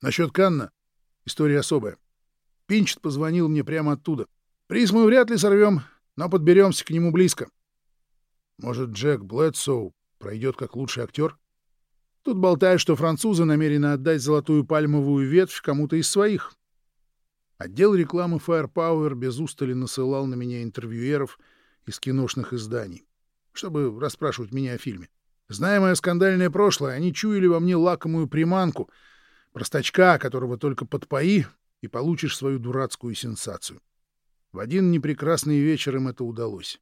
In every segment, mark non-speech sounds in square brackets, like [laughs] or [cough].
Насчет Канна история особая. Пинчет позвонил мне прямо оттуда. Приз мы вряд ли сорвем, но подберемся к нему близко. Может, Джек Блэдсоу пройдет как лучший актер? Тут болтают, что французы намерены отдать золотую пальмовую ветвь кому-то из своих. Отдел рекламы Firepower без устали насылал на меня интервьюеров из киношных изданий, чтобы расспрашивать меня о фильме. Зная мое скандальное прошлое, они чуяли во мне лакомую приманку, простачка, которого только подпои, и получишь свою дурацкую сенсацию. В один непрекрасный вечер им это удалось.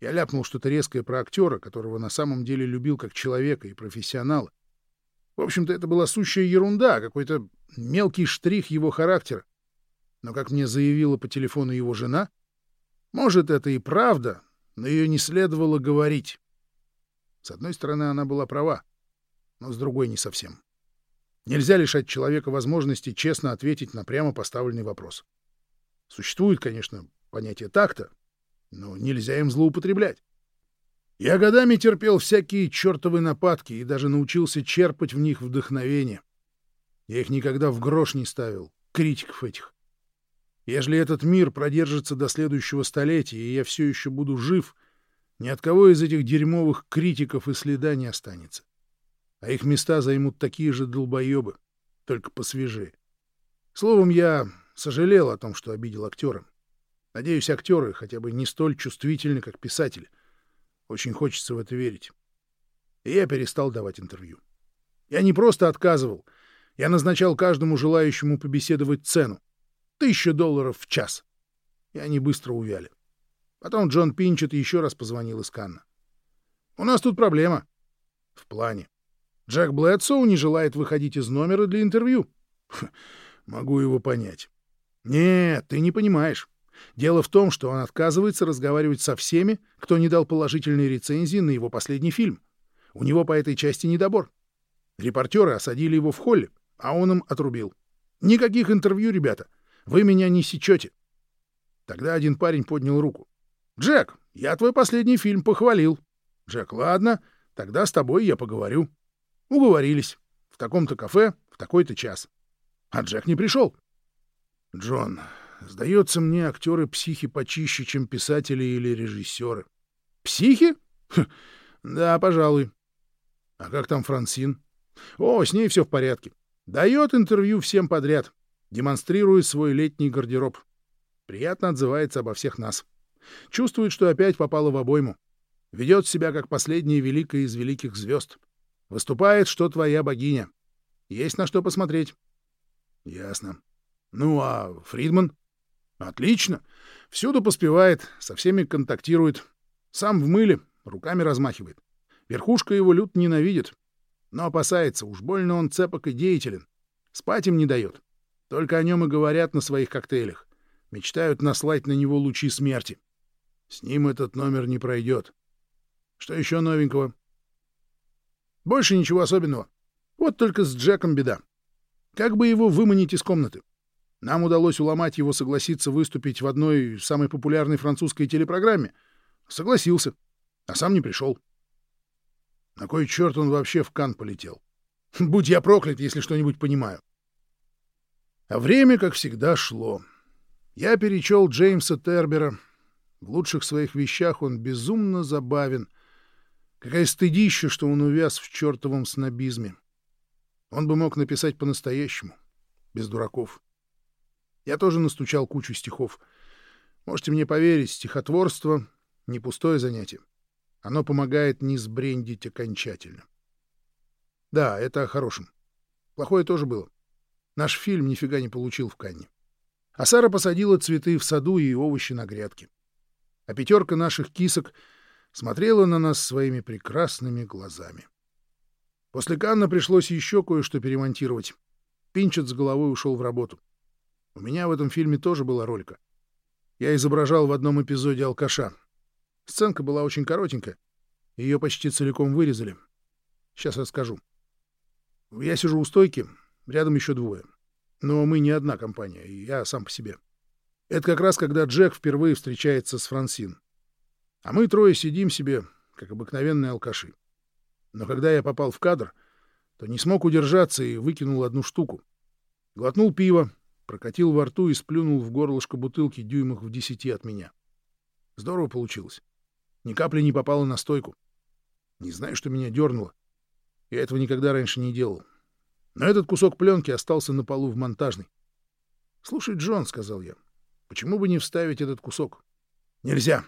Я ляпнул что-то резкое про актера, которого на самом деле любил как человека и профессионала. В общем-то, это была сущая ерунда, какой-то мелкий штрих его характера. Но, как мне заявила по телефону его жена, может, это и правда, но ее не следовало говорить. С одной стороны, она была права, но с другой — не совсем. Нельзя лишать человека возможности честно ответить на прямо поставленный вопрос. Существует, конечно, понятие такта, но нельзя им злоупотреблять. Я годами терпел всякие чертовы нападки и даже научился черпать в них вдохновение. Я их никогда в грош не ставил, критиков этих. Ежели этот мир продержится до следующего столетия, и я все еще буду жив, ни от кого из этих дерьмовых критиков и следа не останется. А их места займут такие же долбоебы, только посвежее. Словом, я сожалел о том, что обидел актера. Надеюсь, актеры хотя бы не столь чувствительны, как писатели. Очень хочется в это верить. И я перестал давать интервью. Я не просто отказывал. Я назначал каждому желающему побеседовать цену. Тысяча долларов в час. И они быстро увяли. Потом Джон Пинчет еще раз позвонил из Канна. «У нас тут проблема». «В плане. Джек Блэдсоу не желает выходить из номера для интервью». «Могу его понять». «Нет, ты не понимаешь. Дело в том, что он отказывается разговаривать со всеми, кто не дал положительной рецензии на его последний фильм. У него по этой части недобор. Репортеры осадили его в холле, а он им отрубил. Никаких интервью, ребята. Вы меня не сечете. Тогда один парень поднял руку. «Джек, я твой последний фильм похвалил». «Джек, ладно, тогда с тобой я поговорю». Уговорились. В таком-то кафе, в такой-то час. А Джек не пришел. «Джон, Сдается мне, актеры психи почище, чем писатели или режиссеры. Психи? Хм, да, пожалуй. А как там Франсин? О, с ней все в порядке. Дает интервью всем подряд. Демонстрирует свой летний гардероб. Приятно отзывается обо всех нас. Чувствует, что опять попала в обойму. Ведет себя как последняя великая из великих звезд. Выступает, что твоя богиня. Есть на что посмотреть. Ясно. Ну, а Фридман? Отлично. Всюду поспевает, со всеми контактирует. Сам в мыле, руками размахивает. Верхушка его лют ненавидит. Но опасается, уж больно он цепок и деятелен. Спать им не дает. Только о нем и говорят на своих коктейлях. Мечтают наслать на него лучи смерти. С ним этот номер не пройдет. Что еще новенького? Больше ничего особенного. Вот только с Джеком беда. Как бы его выманить из комнаты? Нам удалось уломать его согласиться выступить в одной самой популярной французской телепрограмме. Согласился, а сам не пришел. На кой черт он вообще в Кан полетел? [laughs] Будь я проклят, если что-нибудь понимаю. А время, как всегда, шло. Я перечел Джеймса Тербера. В лучших своих вещах он безумно забавен. Какая стыдища, что он увяз в чертовом снобизме. Он бы мог написать по-настоящему, без дураков. Я тоже настучал кучу стихов. Можете мне поверить, стихотворство — не пустое занятие. Оно помогает не сбрендить окончательно. Да, это о хорошем. Плохое тоже было. Наш фильм нифига не получил в Канне. А Сара посадила цветы в саду и овощи на грядке. А пятерка наших кисок смотрела на нас своими прекрасными глазами. После Канна пришлось еще кое-что перемонтировать. Пинчет с головой ушел в работу. У меня в этом фильме тоже была ролька. Я изображал в одном эпизоде алкаша. Сценка была очень коротенькая. Ее почти целиком вырезали. Сейчас расскажу. Я сижу у стойки, рядом еще двое. Но мы не одна компания, я сам по себе. Это как раз когда Джек впервые встречается с Франсин. А мы трое сидим себе, как обыкновенные алкаши. Но когда я попал в кадр, то не смог удержаться и выкинул одну штуку. Глотнул пиво, прокатил во рту и сплюнул в горлышко бутылки дюймах в десяти от меня. Здорово получилось. Ни капли не попало на стойку. Не знаю, что меня дернуло. Я этого никогда раньше не делал. Но этот кусок пленки остался на полу в монтажной. «Слушай, Джон», — сказал я, — «почему бы не вставить этот кусок?» «Нельзя.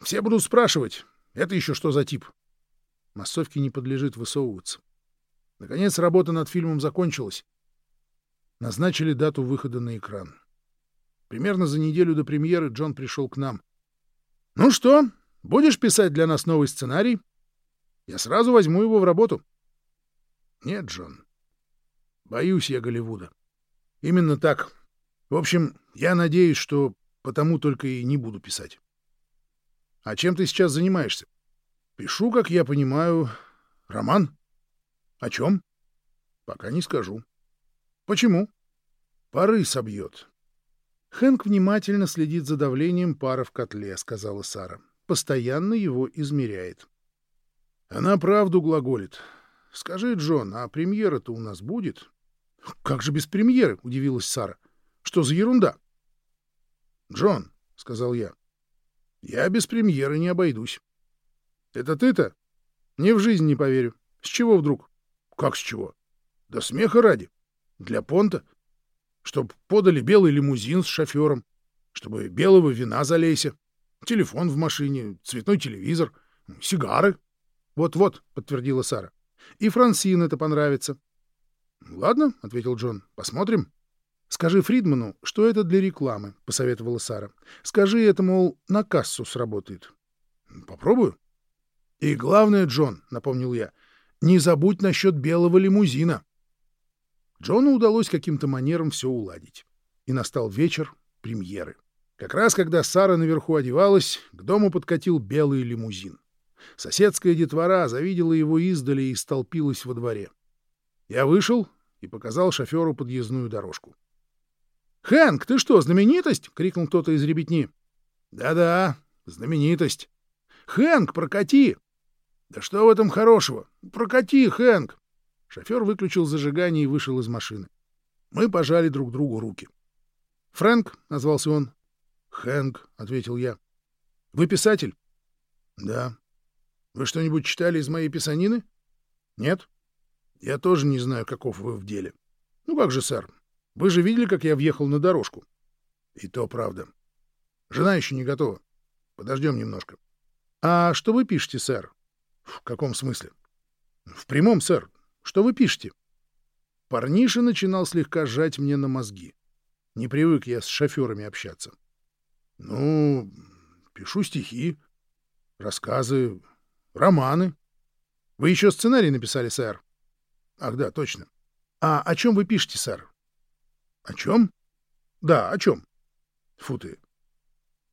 Все будут спрашивать, это еще что за тип?» Массовке не подлежит высовываться. Наконец, работа над фильмом закончилась. Назначили дату выхода на экран. Примерно за неделю до премьеры Джон пришел к нам. «Ну что, будешь писать для нас новый сценарий? Я сразу возьму его в работу». «Нет, Джон. Боюсь я Голливуда. Именно так. В общем, я надеюсь, что потому только и не буду писать. А чем ты сейчас занимаешься? Пишу, как я понимаю, роман. О чем? Пока не скажу. Почему? Пары собьет. Хэнк внимательно следит за давлением пара в котле, сказала Сара. Постоянно его измеряет. Она правду глаголит. Скажи, Джон, а премьера-то у нас будет? Как же без премьеры? удивилась Сара. Что за ерунда? Джон, сказал я, я без премьеры не обойдусь. Это ты-то? Не в жизнь не поверю. С чего вдруг? Как с чего? Да смеха ради. Для понта. Чтоб подали белый лимузин с шофером. Чтобы белого вина залейся. Телефон в машине, цветной телевизор, сигары. Вот-вот, подтвердила Сара. И Франсин это понравится. Ладно, ответил Джон, посмотрим. Скажи Фридману, что это для рекламы, посоветовала Сара. Скажи это, мол, на кассу сработает. Попробую. И главное, Джон, напомнил я, не забудь насчет белого лимузина. Джону удалось каким-то манером все уладить. И настал вечер премьеры. Как раз когда Сара наверху одевалась, к дому подкатил белый лимузин. Соседская детвора завидела его издали и столпилась во дворе. Я вышел и показал шоферу подъездную дорожку. «Хэнк, ты что, знаменитость?» — крикнул кто-то из ребятни. «Да-да, знаменитость. Хэнк, прокати!» «Да что в этом хорошего? Прокати, Хэнк!» Шофер выключил зажигание и вышел из машины. Мы пожали друг другу руки. «Фрэнк», — назвался он. «Хэнк», — ответил я. «Вы писатель?» «Да». «Вы что-нибудь читали из моей писанины?» «Нет». Я тоже не знаю, каков вы в деле. Ну как же, сэр, вы же видели, как я въехал на дорожку? И то правда. Жена еще не готова. Подождем немножко. А что вы пишете, сэр? В каком смысле? В прямом, сэр. Что вы пишете? Парниша начинал слегка сжать мне на мозги. Не привык я с шоферами общаться. Ну, пишу стихи, рассказы, романы. Вы еще сценарий написали, сэр? Ах, да, точно. А о чем вы пишете, сэр? О чем? Да, о чем? Фу ты.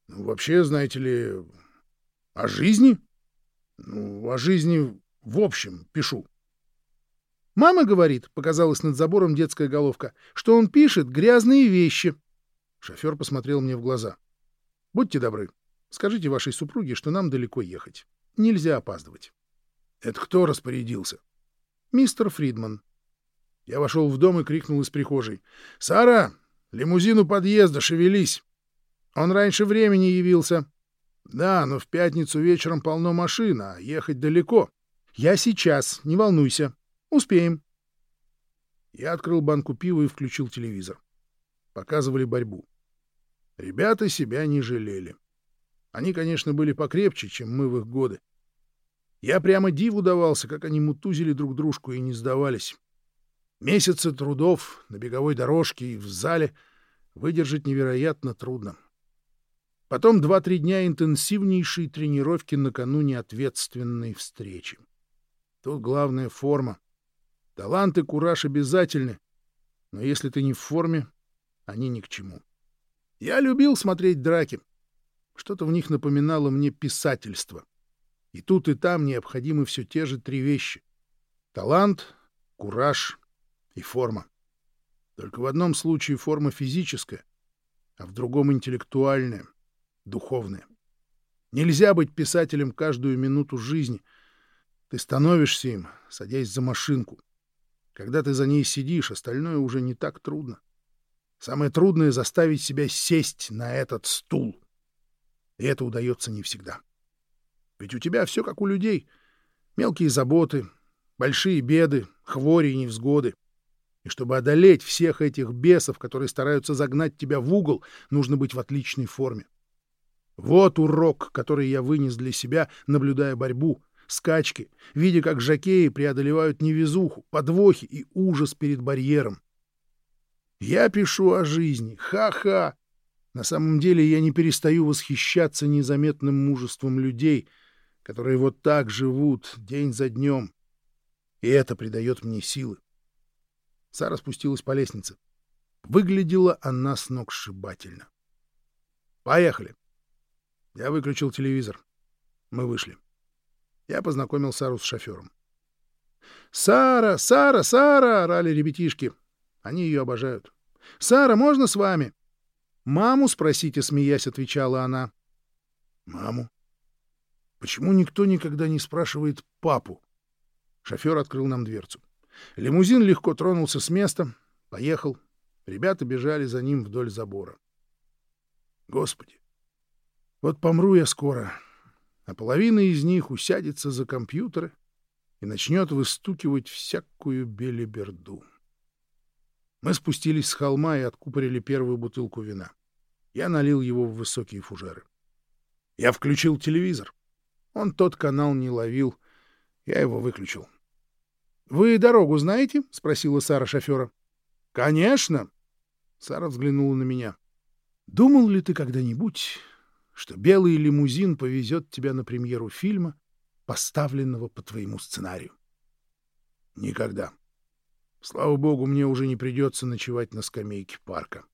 Ну, вообще, знаете ли, о жизни? Ну, о жизни в общем пишу. Мама говорит, показалась над забором детская головка, что он пишет грязные вещи. Шофер посмотрел мне в глаза. Будьте добры, скажите вашей супруге, что нам далеко ехать. Нельзя опаздывать. Это кто распорядился? мистер Фридман. Я вошел в дом и крикнул из прихожей. — Сара, лимузин у подъезда, шевелись! Он раньше времени явился. — Да, но в пятницу вечером полно машин, а ехать далеко. — Я сейчас, не волнуйся. Успеем. Я открыл банку пива и включил телевизор. Показывали борьбу. Ребята себя не жалели. Они, конечно, были покрепче, чем мы в их годы. Я прямо диву давался, как они мутузили друг дружку и не сдавались. Месяцы трудов на беговой дорожке и в зале выдержать невероятно трудно. Потом два-три дня интенсивнейшей тренировки накануне ответственной встречи. Тут главная форма. Талант и кураж обязательны, но если ты не в форме, они ни к чему. Я любил смотреть драки. Что-то в них напоминало мне писательство — и тут и там необходимы все те же три вещи — талант, кураж и форма. Только в одном случае форма физическая, а в другом интеллектуальная, духовная. Нельзя быть писателем каждую минуту жизни. Ты становишься им, садясь за машинку. Когда ты за ней сидишь, остальное уже не так трудно. Самое трудное — заставить себя сесть на этот стул. И это удается не всегда. Ведь у тебя все как у людей. Мелкие заботы, большие беды, хвори и невзгоды. И чтобы одолеть всех этих бесов, которые стараются загнать тебя в угол, нужно быть в отличной форме. Вот урок, который я вынес для себя, наблюдая борьбу, скачки, видя, как жакеи преодолевают невезуху, подвохи и ужас перед барьером. Я пишу о жизни. Ха-ха! На самом деле я не перестаю восхищаться незаметным мужеством людей, которые вот так живут день за днем. И это придает мне силы. Сара спустилась по лестнице. Выглядела она сногсшибательно. «Поехали!» Я выключил телевизор. Мы вышли. Я познакомил Сару с шофером. «Сара! Сара! Сара!» — орали ребятишки. Они ее обожают. «Сара, можно с вами?» «Маму спросите», — смеясь, отвечала она. «Маму? Почему никто никогда не спрашивает папу?» Шофер открыл нам дверцу. Лимузин легко тронулся с места, поехал. Ребята бежали за ним вдоль забора. Господи, вот помру я скоро, а половина из них усядется за компьютеры и начнет выстукивать всякую белиберду. Мы спустились с холма и откупорили первую бутылку вина. Я налил его в высокие фужеры. Я включил телевизор. Он тот канал не ловил. Я его выключил. — Вы дорогу знаете? — спросила Сара шофера. — Конечно. Сара взглянула на меня. — Думал ли ты когда-нибудь, что белый лимузин повезет тебя на премьеру фильма, поставленного по твоему сценарию? — Никогда. Слава богу, мне уже не придется ночевать на скамейке парка.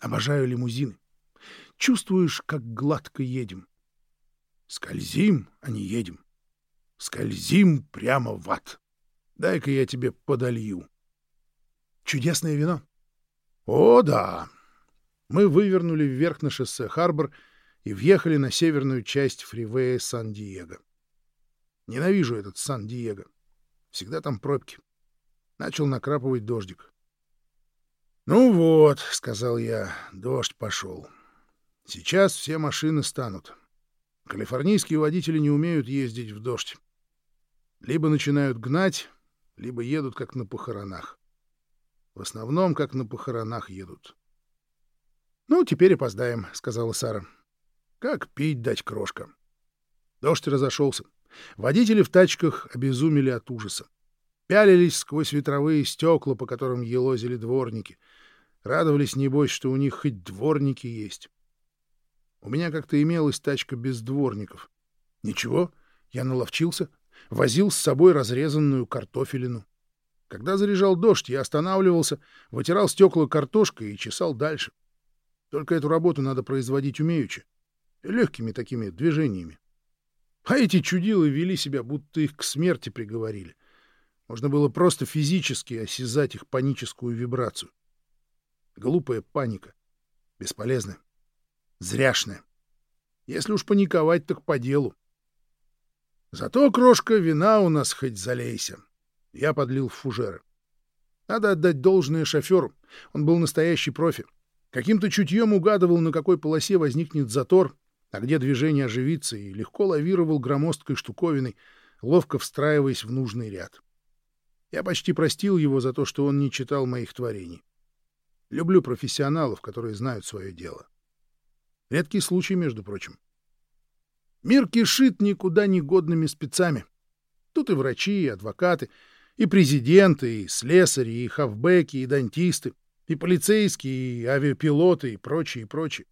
Обожаю лимузины. Чувствуешь, как гладко едем. Скользим, а не едем. Скользим прямо в ад. Дай-ка я тебе подолью. Чудесное вино. О, да. Мы вывернули вверх на шоссе Харбор и въехали на северную часть фривея Сан-Диего. Ненавижу этот Сан-Диего. Всегда там пробки. Начал накрапывать дождик. «Ну вот», — сказал я, — «дождь пошел. Сейчас все машины станут. Калифорнийские водители не умеют ездить в дождь. Либо начинают гнать, либо едут как на похоронах. В основном, как на похоронах едут. «Ну, теперь опоздаем», — сказала Сара. «Как пить дать крошка?» Дождь разошелся. Водители в тачках обезумели от ужаса пялились сквозь ветровые стекла, по которым елозили дворники. Радовались, небось, что у них хоть дворники есть. У меня как-то имелась тачка без дворников. Ничего, я наловчился, возил с собой разрезанную картофелину. Когда заряжал дождь, я останавливался, вытирал стекла картошкой и чесал дальше. Только эту работу надо производить умеючи, легкими такими движениями. А эти чудилы вели себя, будто их к смерти приговорили. Можно было просто физически осязать их паническую вибрацию. Глупая паника. Бесполезная. Зряшная. Если уж паниковать, так по делу. Зато, крошка, вина у нас хоть залейся. Я подлил в фужеры. Надо отдать должное шоферу. Он был настоящий профи. Каким-то чутьем угадывал, на какой полосе возникнет затор, а где движение оживится, и легко лавировал громоздкой штуковиной, ловко встраиваясь в нужный ряд. Я почти простил его за то, что он не читал моих творений. Люблю профессионалов, которые знают свое дело. Редкий случай, между прочим. Мир кишит никуда не годными спецами. Тут и врачи, и адвокаты, и президенты, и слесари, и хавбеки, и дантисты, и полицейские, и авиапилоты, и прочее, и прочее.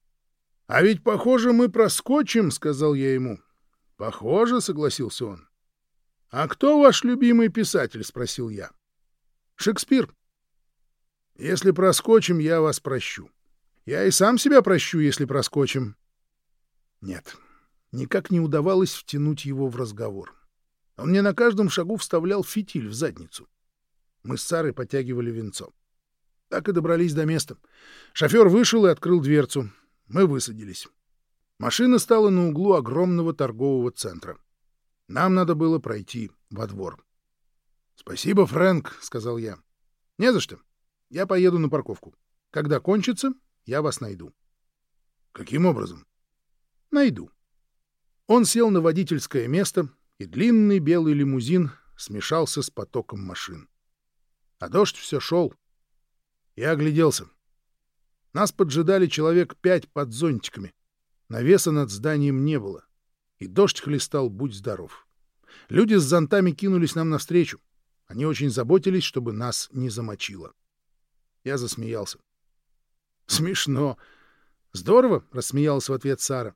— А ведь, похоже, мы проскочим, — сказал я ему. — Похоже, — согласился он. «А кто ваш любимый писатель?» — спросил я. «Шекспир». «Если проскочим, я вас прощу. Я и сам себя прощу, если проскочим». Нет, никак не удавалось втянуть его в разговор. Он мне на каждом шагу вставлял фитиль в задницу. Мы с Сарой подтягивали венцо. Так и добрались до места. Шофер вышел и открыл дверцу. Мы высадились. Машина стала на углу огромного торгового центра. Нам надо было пройти во двор. — Спасибо, Фрэнк, — сказал я. — Не за что. Я поеду на парковку. Когда кончится, я вас найду. Каким образом? Найду. Он сел на водительское место, и длинный белый лимузин смешался с потоком машин. А дождь все шел. Я огляделся. Нас поджидали человек пять под зонтиками. Навеса над зданием не было. И дождь хлестал, будь здоров. Люди с зонтами кинулись нам навстречу. Они очень заботились, чтобы нас не замочило. Я засмеялся. «Смешно. Здорово!» — рассмеялась в ответ Сара.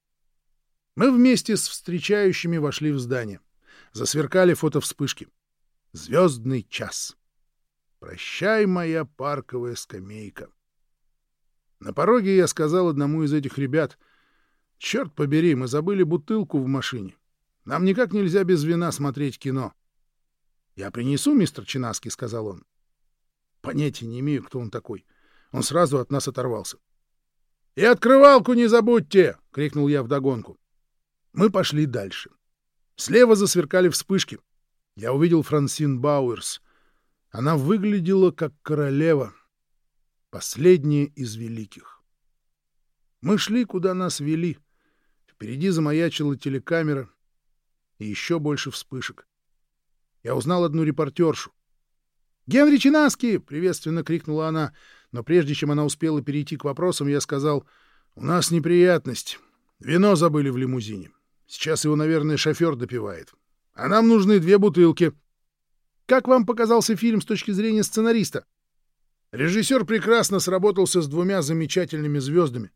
Мы вместе с встречающими вошли в здание. Засверкали фотовспышки. Звездный час. Прощай, моя парковая скамейка. На пороге я сказал одному из этих ребят, «Черт побери, мы забыли бутылку в машине. Нам никак нельзя без вина смотреть кино». «Я принесу, мистер Чинаски», — сказал он. Понятия не имею, кто он такой. Он сразу от нас оторвался. — И открывалку не забудьте! — крикнул я вдогонку. Мы пошли дальше. Слева засверкали вспышки. Я увидел Франсин Бауэрс. Она выглядела как королева. Последняя из великих. Мы шли, куда нас вели. Впереди замаячила телекамера и еще больше вспышек. Я узнал одну репортершу. «Генри Чинаски!» — приветственно крикнула она. Но прежде чем она успела перейти к вопросам, я сказал, «У нас неприятность. Вино забыли в лимузине. Сейчас его, наверное, шофер допивает. А нам нужны две бутылки». «Как вам показался фильм с точки зрения сценариста?» Режиссер прекрасно сработался с двумя замечательными звездами.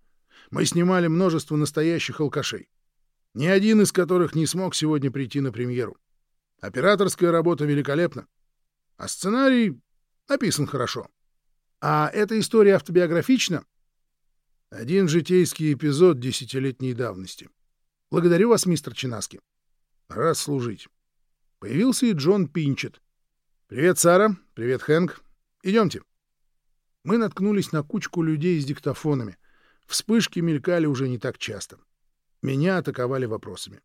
Мы снимали множество настоящих алкашей, ни один из которых не смог сегодня прийти на премьеру. Операторская работа великолепна. А сценарий написан хорошо. А эта история автобиографична? Один житейский эпизод десятилетней давности. Благодарю вас, мистер Чинаски. Рад служить. Появился и Джон Пинчет. Привет, Сара. Привет, Хэнк. Идемте. Мы наткнулись на кучку людей с диктофонами. Вспышки мелькали уже не так часто. Меня атаковали вопросами.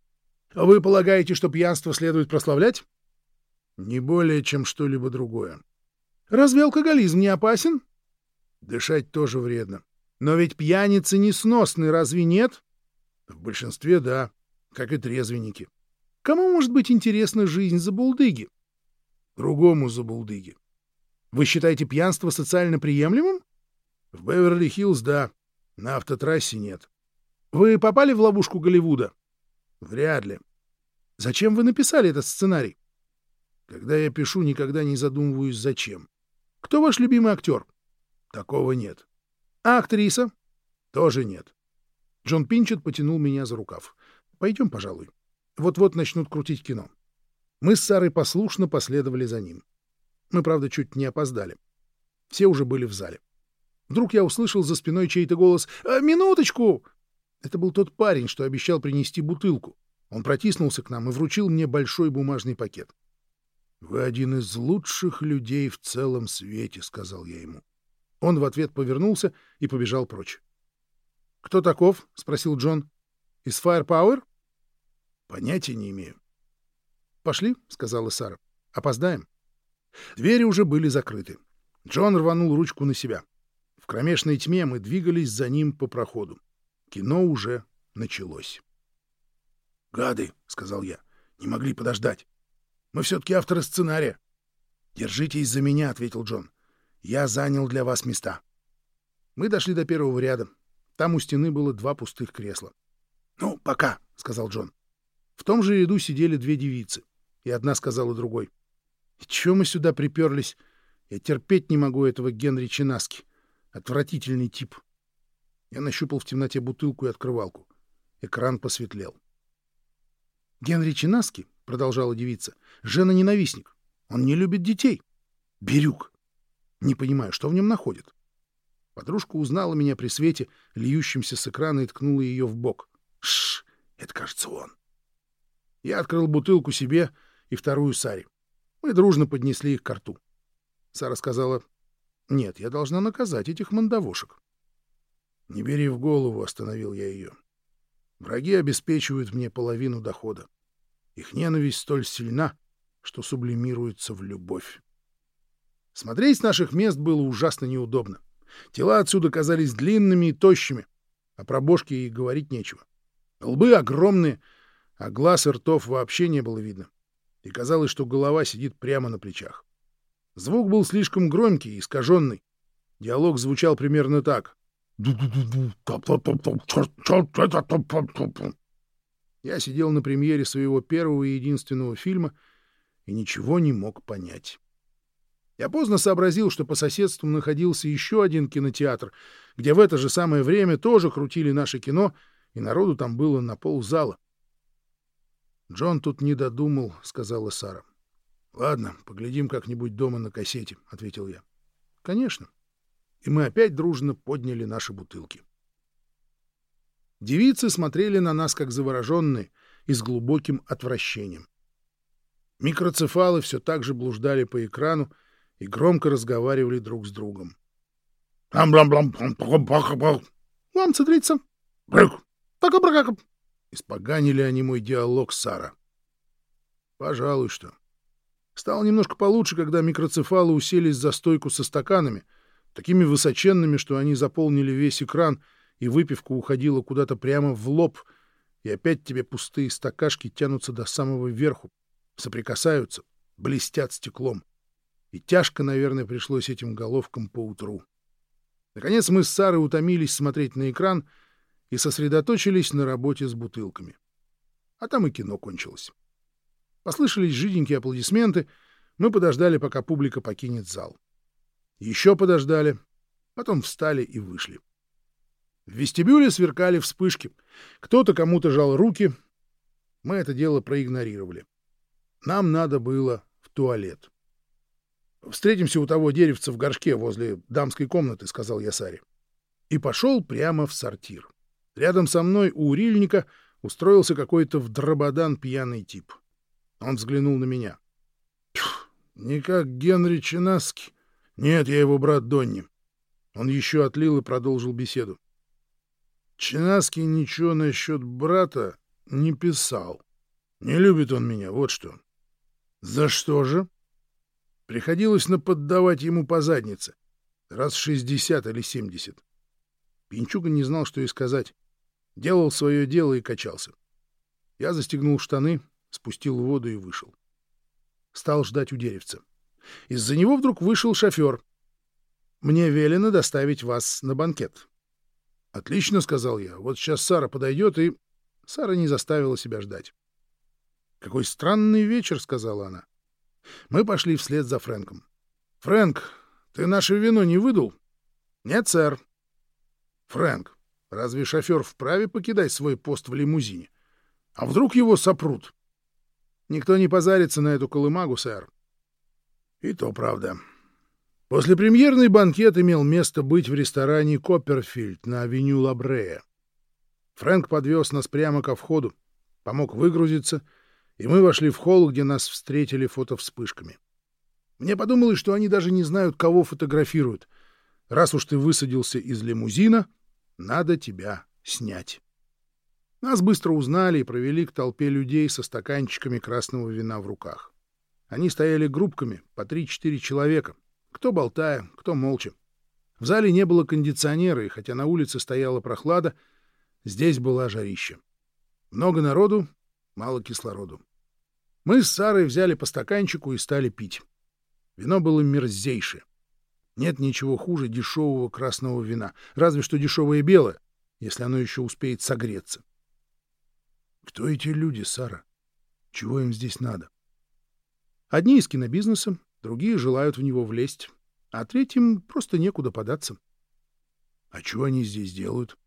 «Вы полагаете, что пьянство следует прославлять?» Не более, чем что-либо другое. Разве алкоголизм не опасен? Дышать тоже вредно. Но ведь пьяницы несносны, разве нет? В большинстве — да, как и трезвенники. Кому может быть интересна жизнь за булдыги? Другому за булдыги. Вы считаете пьянство социально приемлемым? В Беверли-Хиллз — да, на автотрассе нет. Вы попали в ловушку Голливуда? Вряд ли. Зачем вы написали этот сценарий? Когда я пишу, никогда не задумываюсь, зачем. Кто ваш любимый актер? Такого нет. А актриса? Тоже нет. Джон Пинчет потянул меня за рукав. Пойдем, пожалуй. Вот-вот начнут крутить кино. Мы с Сарой послушно последовали за ним. Мы, правда, чуть не опоздали. Все уже были в зале. Вдруг я услышал за спиной чей-то голос «А, «Минуточку!» Это был тот парень, что обещал принести бутылку. Он протиснулся к нам и вручил мне большой бумажный пакет. «Вы один из лучших людей в целом свете», — сказал я ему. Он в ответ повернулся и побежал прочь. «Кто таков?» — спросил Джон. «Из Firepower?» «Понятия не имею». «Пошли», — сказала Сара. «Опоздаем». Двери уже были закрыты. Джон рванул ручку на себя. В кромешной тьме мы двигались за ним по проходу. Кино уже началось. «Гады», — сказал я, — «не могли подождать». Мы все-таки авторы сценария. «Держитесь за меня», — ответил Джон. «Я занял для вас места». Мы дошли до первого ряда. Там у стены было два пустых кресла. «Ну, пока», — сказал Джон. В том же ряду сидели две девицы, и одна сказала другой. «И чего мы сюда приперлись? Я терпеть не могу этого Генри Чинаски. Отвратительный тип». Я нащупал в темноте бутылку и открывалку. Экран посветлел. Генри Чинаски — продолжала девица. — Жена-ненавистник. Он не любит детей. Бирюк. Не понимаю, что в нем находит. Подружка узнала меня при свете, льющемся с экрана, и ткнула ее в бок. Шш, это, кажется, он. Я открыл бутылку себе и вторую Саре. Мы дружно поднесли их к рту. Сара сказала, «Нет, я должна наказать этих мандавошек». «Не бери в голову», — остановил я ее. «Враги обеспечивают мне половину дохода. Их ненависть столь сильна, что сублимируется в любовь. Смотреть с наших мест было ужасно неудобно. Тела отсюда казались длинными и тощими, а про бошки и говорить нечего. Лбы огромные, а глаз и ртов вообще не было видно. И казалось, что голова сидит прямо на плечах. Звук был слишком громкий и искаженный. Диалог звучал примерно так. Я сидел на премьере своего первого и единственного фильма и ничего не мог понять. Я поздно сообразил, что по соседству находился еще один кинотеатр, где в это же самое время тоже крутили наше кино, и народу там было на ползала. «Джон тут не додумал», — сказала Сара. «Ладно, поглядим как-нибудь дома на кассете», — ответил я. «Конечно». И мы опять дружно подняли наши бутылки. Девицы смотрели на нас, как завороженные, и с глубоким отвращением. Микроцефалы все так же блуждали по экрану и громко разговаривали друг с другом. «Вам цитрица!» Испоганили они мой диалог с Сара. Пожалуй, что. Стало немножко получше, когда микроцефалы уселись за стойку со стаканами, такими высоченными, что они заполнили весь экран — и выпивка уходила куда-то прямо в лоб, и опять тебе пустые стакашки тянутся до самого верху, соприкасаются, блестят стеклом. И тяжко, наверное, пришлось этим головкам поутру. Наконец мы с Сарой утомились смотреть на экран и сосредоточились на работе с бутылками. А там и кино кончилось. Послышались жиденькие аплодисменты, мы подождали, пока публика покинет зал. Еще подождали, потом встали и вышли. В вестибюле сверкали вспышки. Кто-то кому-то жал руки. Мы это дело проигнорировали. Нам надо было в туалет. «Встретимся у того деревца в горшке возле дамской комнаты», — сказал я Саре. И пошел прямо в сортир. Рядом со мной у урильника устроился какой-то вдрободан пьяный тип. Он взглянул на меня. «Не как Генри Чинаски. Нет, я его брат Донни». Он еще отлил и продолжил беседу. Чинаский ничего насчет брата не писал. Не любит он меня, вот что. За что же? Приходилось наподдавать ему по заднице. Раз шестьдесят или семьдесят. Пинчуга не знал, что и сказать. Делал свое дело и качался. Я застегнул штаны, спустил воду и вышел. Стал ждать у деревца. Из-за него вдруг вышел шофер. «Мне велено доставить вас на банкет». «Отлично», — сказал я. «Вот сейчас Сара подойдет и...» Сара не заставила себя ждать. «Какой странный вечер», — сказала она. Мы пошли вслед за Фрэнком. «Фрэнк, ты наше вино не выдул?» «Нет, сэр». «Фрэнк, разве шофер вправе покидать свой пост в лимузине? А вдруг его сопрут?» «Никто не позарится на эту колымагу, сэр». «И то правда». Послепремьерный банкет имел место быть в ресторане «Копперфильд» на авеню Лабрея. Фрэнк подвез нас прямо ко входу, помог выгрузиться, и мы вошли в холл, где нас встретили фотовспышками. Мне подумалось, что они даже не знают, кого фотографируют. Раз уж ты высадился из лимузина, надо тебя снять. Нас быстро узнали и провели к толпе людей со стаканчиками красного вина в руках. Они стояли группками, по три-четыре человека, кто болтая, кто молча. В зале не было кондиционера, и хотя на улице стояла прохлада, здесь была жарища. Много народу, мало кислороду. Мы с Сарой взяли по стаканчику и стали пить. Вино было мерзейшее. Нет ничего хуже дешевого красного вина, разве что дешевое белое, если оно еще успеет согреться. Кто эти люди, Сара? Чего им здесь надо? Одни из кинобизнеса, другие желают в него влезть, а третьим просто некуда податься. А что они здесь делают?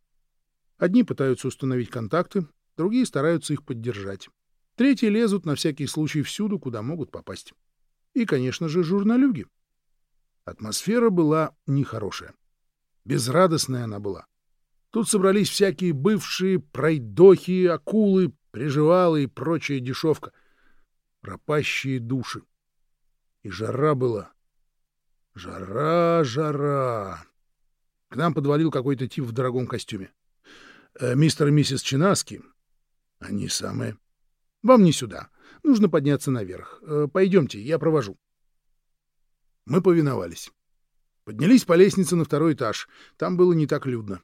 Одни пытаются установить контакты, другие стараются их поддержать. Третьи лезут на всякий случай всюду, куда могут попасть. И, конечно же, журналюги. Атмосфера была нехорошая. Безрадостная она была. Тут собрались всякие бывшие пройдохи, акулы, приживалы и прочая дешевка. Пропащие души. И жара была. Жара, жара. К нам подвалил какой-то тип в дорогом костюме. Э, мистер и миссис Чинаски. Они самые. Вам не сюда. Нужно подняться наверх. Э, пойдемте, я провожу. Мы повиновались. Поднялись по лестнице на второй этаж. Там было не так людно.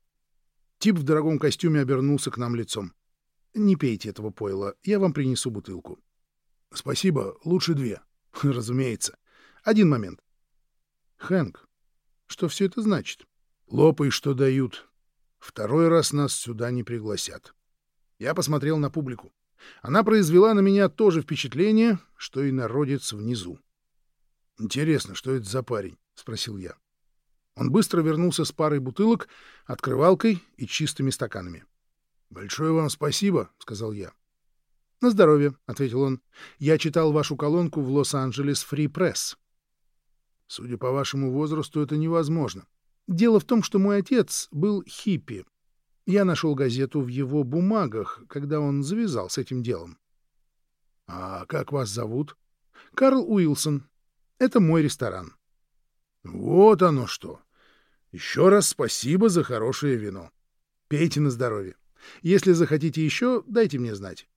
Тип в дорогом костюме обернулся к нам лицом. «Не пейте этого пойла, я вам принесу бутылку». «Спасибо, лучше две». [laughs] «Разумеется. Один момент». «Хэнк, что все это значит?» «Лопай, что дают. Второй раз нас сюда не пригласят». Я посмотрел на публику. Она произвела на меня то же впечатление, что и народец внизу. «Интересно, что это за парень?» — спросил я. Он быстро вернулся с парой бутылок, открывалкой и чистыми стаканами. «Большое вам спасибо», — сказал я. «На здоровье», — ответил он. «Я читал вашу колонку в Лос-Анджелес Фри Пресс». «Судя по вашему возрасту, это невозможно. Дело в том, что мой отец был хиппи. Я нашел газету в его бумагах, когда он завязал с этим делом». «А как вас зовут?» «Карл Уилсон. Это мой ресторан». «Вот оно что! Еще раз спасибо за хорошее вино. Пейте на здоровье. Если захотите еще, дайте мне знать.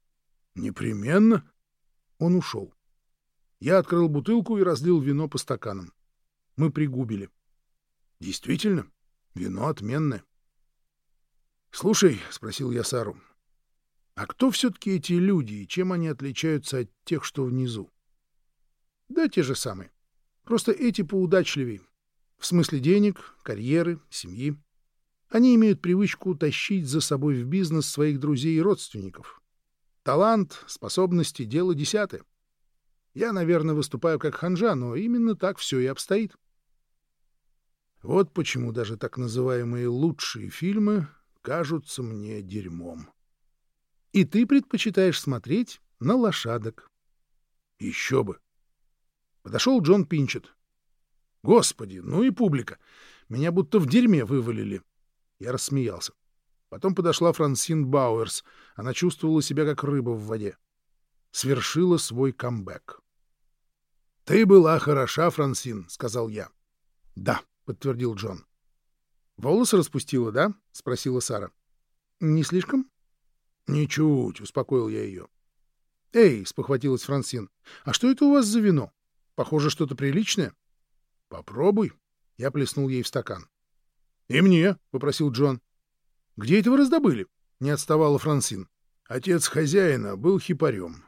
Непременно. Он ушел. Я открыл бутылку и разлил вино по стаканам. Мы пригубили. Действительно, вино отменное. «Слушай», — спросил я Сару, — «а кто все-таки эти люди и чем они отличаются от тех, что внизу?» «Да те же самые. Просто эти поудачливее. В смысле денег, карьеры, семьи. Они имеют привычку тащить за собой в бизнес своих друзей и родственников. Талант, способности — дело десятое. Я, наверное, выступаю как ханжа, но именно так все и обстоит. Вот почему даже так называемые лучшие фильмы кажутся мне дерьмом. И ты предпочитаешь смотреть на лошадок. Еще бы. Подошел Джон Пинчет. Господи, ну и публика. Меня будто в дерьме вывалили. Я рассмеялся. Потом подошла Франсин Бауэрс. Она чувствовала себя как рыба в воде. Свершила свой камбэк. — Ты была хороша, Франсин, — сказал я. — Да, — подтвердил Джон. — Волосы распустила, да? — спросила Сара. — Не слишком? — Ничуть, — успокоил я ее. — Эй, — спохватилась Франсин, — а что это у вас за вино? Похоже, что-то приличное. — Попробуй. Я плеснул ей в стакан. — И мне, — попросил Джон. — Где это вы раздобыли? — не отставала Франсин. Отец хозяина был хипарем.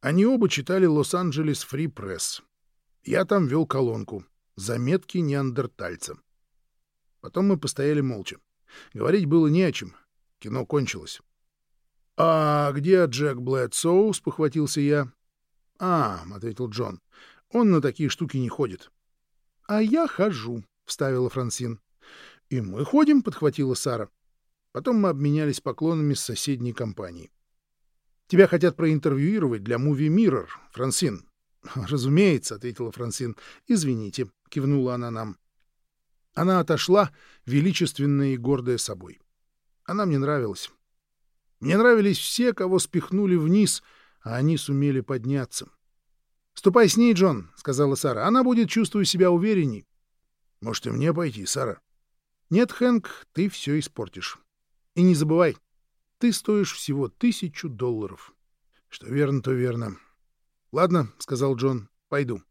Они оба читали «Лос-Анджелес Фри Пресс». Я там вел колонку «Заметки неандертальца». Потом мы постояли молча. Говорить было не о чем. Кино кончилось. — А где Джек Блэдсоу? — спохватился я. — А, — ответил Джон, — он на такие штуки не ходит. — А я хожу, — вставила Франсин. «И мы ходим», — подхватила Сара. Потом мы обменялись поклонами с соседней компанией. «Тебя хотят проинтервьюировать для Movie Mirror, Франсин». «Разумеется», — ответила Франсин. «Извините», — кивнула она нам. Она отошла, величественная и гордая собой. Она мне нравилась. Мне нравились все, кого спихнули вниз, а они сумели подняться. «Ступай с ней, Джон», — сказала Сара. «Она будет чувствовать себя уверенней». «Может, и мне пойти, Сара?» Нет, Хэнк, ты все испортишь. И не забывай, ты стоишь всего тысячу долларов. Что верно, то верно. Ладно, — сказал Джон, — пойду.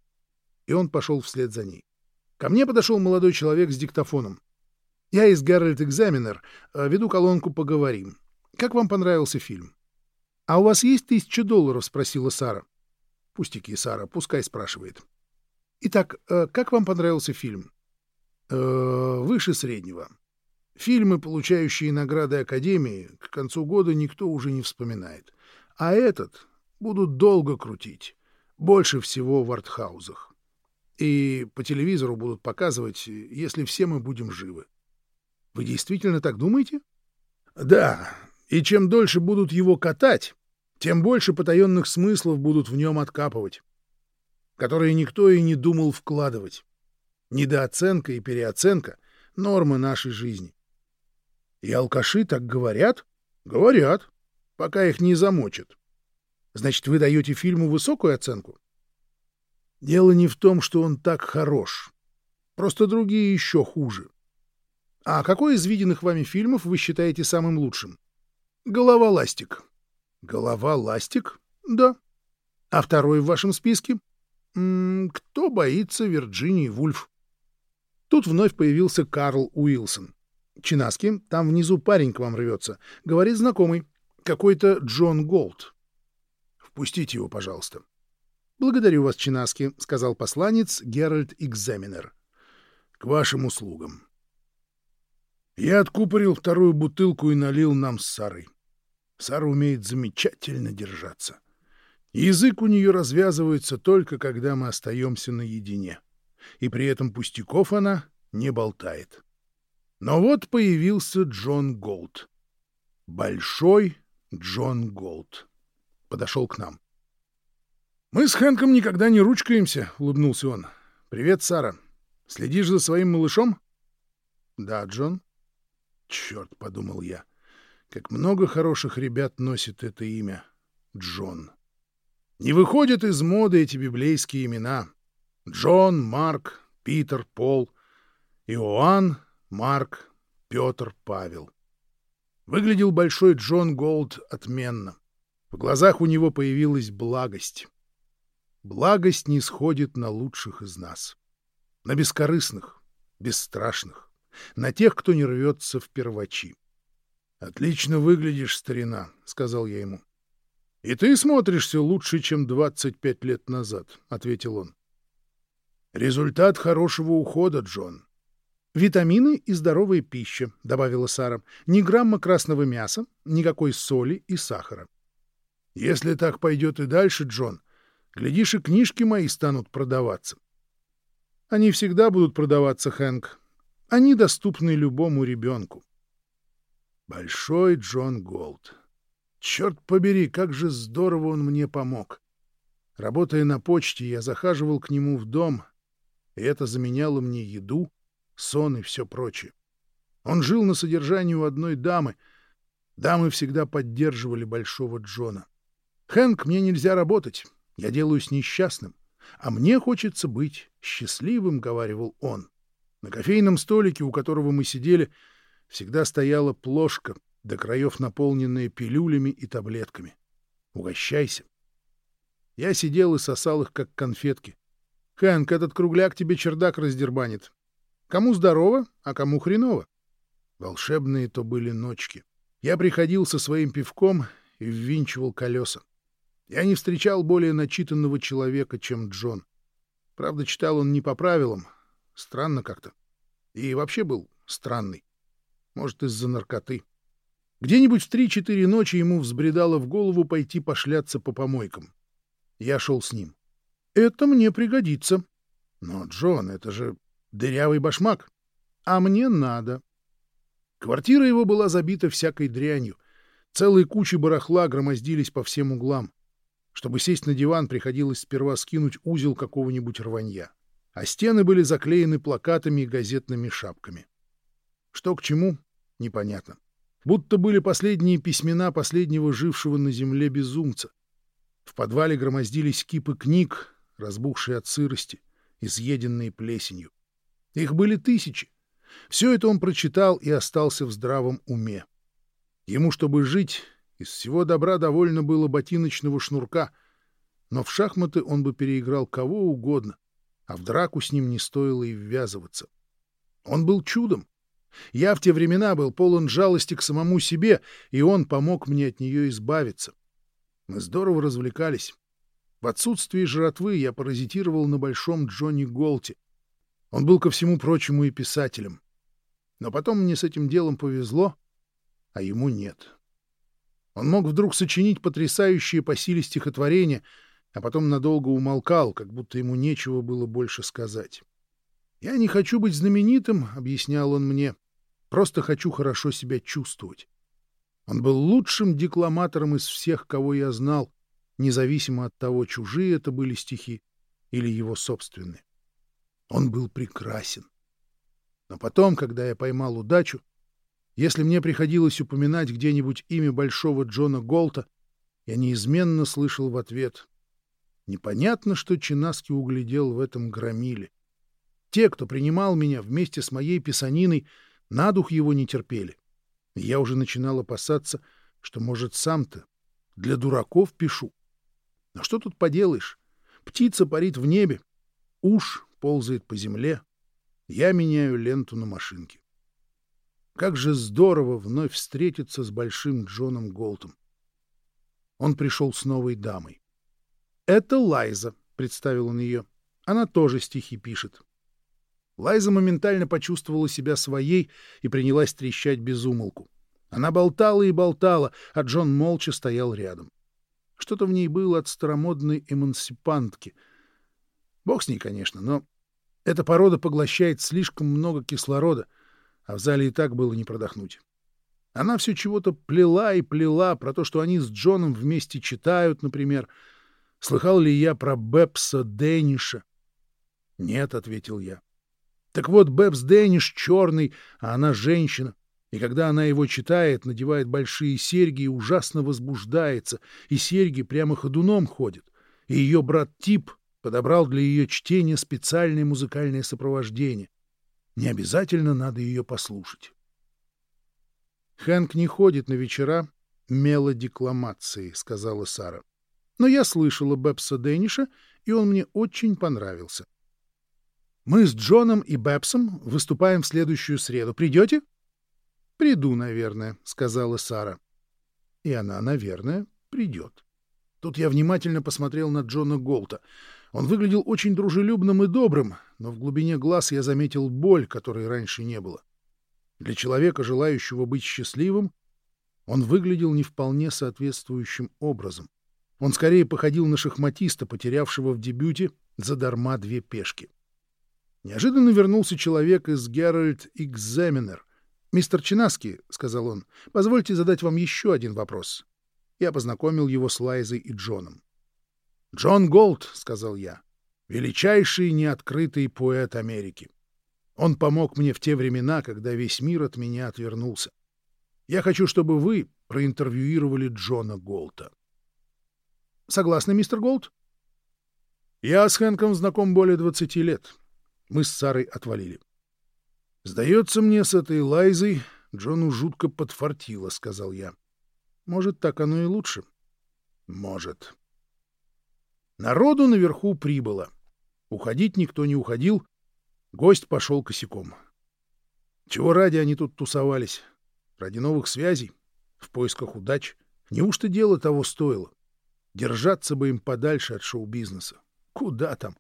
И он пошел вслед за ней. Ко мне подошел молодой человек с диктофоном. Я из Гарольд Экзаменер, э, веду колонку «Поговорим». Как вам понравился фильм? — А у вас есть тысяча долларов? — спросила Сара. — Пустяки, Сара, пускай спрашивает. — Итак, э, как вам понравился фильм? э, выше среднего. Фильмы, получающие награды Академии, к концу года никто уже не вспоминает. А этот будут долго крутить. Больше всего в артхаузах. И по телевизору будут показывать, если все мы будем живы. Вы действительно так думаете? Да. И чем дольше будут его катать, тем больше потаенных смыслов будут в нем откапывать, которые никто и не думал вкладывать. Недооценка и переоценка — нормы нашей жизни. И алкаши так говорят? Говорят, пока их не замочат. Значит, вы даете фильму высокую оценку? Дело не в том, что он так хорош. Просто другие еще хуже. А какой из виденных вами фильмов вы считаете самым лучшим? Голова ластик. Голова ластик? Да. А второй в вашем списке? М -м, кто боится Вирджинии Вульф? Тут вновь появился Карл Уилсон. «Чинаски, там внизу парень к вам рвется. Говорит знакомый. Какой-то Джон Голд. Впустите его, пожалуйста». «Благодарю вас, Чинаски», — сказал посланец Геральт Экзаменер. «К вашим услугам». Я откупорил вторую бутылку и налил нам с Сарой. Сара умеет замечательно держаться. Язык у нее развязывается только, когда мы остаемся наедине. И при этом пустяков она не болтает. Но вот появился Джон Голд. Большой Джон Голд. Подошел к нам. «Мы с Хэнком никогда не ручкаемся», — улыбнулся он. «Привет, Сара. Следишь за своим малышом?» «Да, Джон». «Черт», — подумал я, — «как много хороших ребят носит это имя. Джон». Не выходят из моды эти библейские имена. Джон, Марк, Питер, Пол, Иоанн, Марк, Петр, Павел. Выглядел большой Джон Голд отменно. В глазах у него появилась благость. Благость не сходит на лучших из нас. На бескорыстных, бесстрашных, на тех, кто не рвется в первачи. — Отлично выглядишь, старина, — сказал я ему. — И ты смотришься лучше, чем 25 лет назад, — ответил он. — Результат хорошего ухода, Джон. — Витамины и здоровая пища, — добавила Сара. — Ни грамма красного мяса, никакой соли и сахара. — Если так пойдет и дальше, Джон, глядишь, и книжки мои станут продаваться. — Они всегда будут продаваться, Хэнк. Они доступны любому ребенку. Большой Джон Голд. Черт побери, как же здорово он мне помог. Работая на почте, я захаживал к нему в дом, и это заменяло мне еду, сон и все прочее. Он жил на содержании у одной дамы. Дамы всегда поддерживали Большого Джона. «Хэнк, мне нельзя работать. Я делаюсь несчастным. А мне хочется быть счастливым», — говаривал он. На кофейном столике, у которого мы сидели, всегда стояла плошка, до краев наполненная пилюлями и таблетками. Угощайся. Я сидел и сосал их, как конфетки. Хэнк, этот кругляк тебе чердак раздербанит. Кому здорово, а кому хреново. Волшебные то были ночки. Я приходил со своим пивком и ввинчивал колеса. Я не встречал более начитанного человека, чем Джон. Правда, читал он не по правилам. Странно как-то. И вообще был странный. Может, из-за наркоты. Где-нибудь в три-четыре ночи ему взбредало в голову пойти пошляться по помойкам. Я шел с ним. «Это мне пригодится». «Но, Джон, это же дырявый башмак». «А мне надо». Квартира его была забита всякой дрянью. Целые кучи барахла громоздились по всем углам. Чтобы сесть на диван, приходилось сперва скинуть узел какого-нибудь рванья. А стены были заклеены плакатами и газетными шапками. Что к чему, непонятно будто были последние письмена последнего жившего на земле безумца. В подвале громоздились кипы книг, разбухшие от сырости, изъеденные плесенью. Их были тысячи. Все это он прочитал и остался в здравом уме. Ему, чтобы жить, из всего добра довольно было ботиночного шнурка, но в шахматы он бы переиграл кого угодно, а в драку с ним не стоило и ввязываться. Он был чудом, я в те времена был полон жалости к самому себе, и он помог мне от нее избавиться. Мы здорово развлекались. В отсутствии жратвы я паразитировал на большом Джонни Голте. Он был ко всему прочему и писателем. Но потом мне с этим делом повезло, а ему нет. Он мог вдруг сочинить потрясающие по силе стихотворения, а потом надолго умолкал, как будто ему нечего было больше сказать. «Я не хочу быть знаменитым», — объяснял он мне, — «просто хочу хорошо себя чувствовать». Он был лучшим декламатором из всех, кого я знал, независимо от того, чужие это были стихи или его собственные. Он был прекрасен. Но потом, когда я поймал удачу, если мне приходилось упоминать где-нибудь имя большого Джона Голта, я неизменно слышал в ответ «Непонятно, что Чинаски углядел в этом громиле. Те, кто принимал меня вместе с моей писаниной, на дух его не терпели. я уже начинал опасаться, что, может, сам-то для дураков пишу. Но что тут поделаешь? птица парит в небе, уж ползает по земле, я меняю ленту на машинке. Как же здорово вновь встретиться с большим Джоном Голтом. Он пришел с новой дамой. «Это Лайза», — представил он ее. «Она тоже стихи пишет». Лайза моментально почувствовала себя своей и принялась трещать без умолку. Она болтала и болтала, а Джон молча стоял рядом. Что-то в ней было от старомодной эмансипантки. Бог с ней, конечно, но эта порода поглощает слишком много кислорода, а в зале и так было не продохнуть. Она все чего-то плела и плела про то, что они с Джоном вместе читают, например. Слыхал ли я про Бепса Дэниша? — Нет, — ответил я. — Так вот, Бепс Дэниш черный, а она женщина. И когда она его читает, надевает большие серьги и ужасно возбуждается, и серьги прямо ходуном ходят. И ее брат Тип подобрал для ее чтения специальное музыкальное сопровождение. Не обязательно надо ее послушать. «Хэнк не ходит на вечера мелодекламации», — сказала Сара. «Но я слышала Бэбса Дэниша, и он мне очень понравился». «Мы с Джоном и Бэбсом выступаем в следующую среду. Придете?» «Приду, наверное», — сказала Сара. И она, наверное, придет. Тут я внимательно посмотрел на Джона Голта. Он выглядел очень дружелюбным и добрым, но в глубине глаз я заметил боль, которой раньше не было. Для человека, желающего быть счастливым, он выглядел не вполне соответствующим образом. Он скорее походил на шахматиста, потерявшего в дебюте задарма две пешки. Неожиданно вернулся человек из Геральт Экзаменер, «Мистер Чинаски», — сказал он, — «позвольте задать вам еще один вопрос». Я познакомил его с Лайзой и Джоном. «Джон Голд», — сказал я, — «величайший неоткрытый поэт Америки. Он помог мне в те времена, когда весь мир от меня отвернулся. Я хочу, чтобы вы проинтервьюировали Джона Голта». «Согласны, мистер Голд?» «Я с Хэнком знаком более двадцати лет. Мы с Сарой отвалили. «Сдается мне, с этой Лайзой Джону жутко подфартило», — сказал я. «Может, так оно и лучше?» «Может». Народу наверху прибыло. Уходить никто не уходил. Гость пошел косяком. Чего ради они тут тусовались? Ради новых связей? В поисках удач? Неужто дело того стоило? Держаться бы им подальше от шоу-бизнеса. Куда там?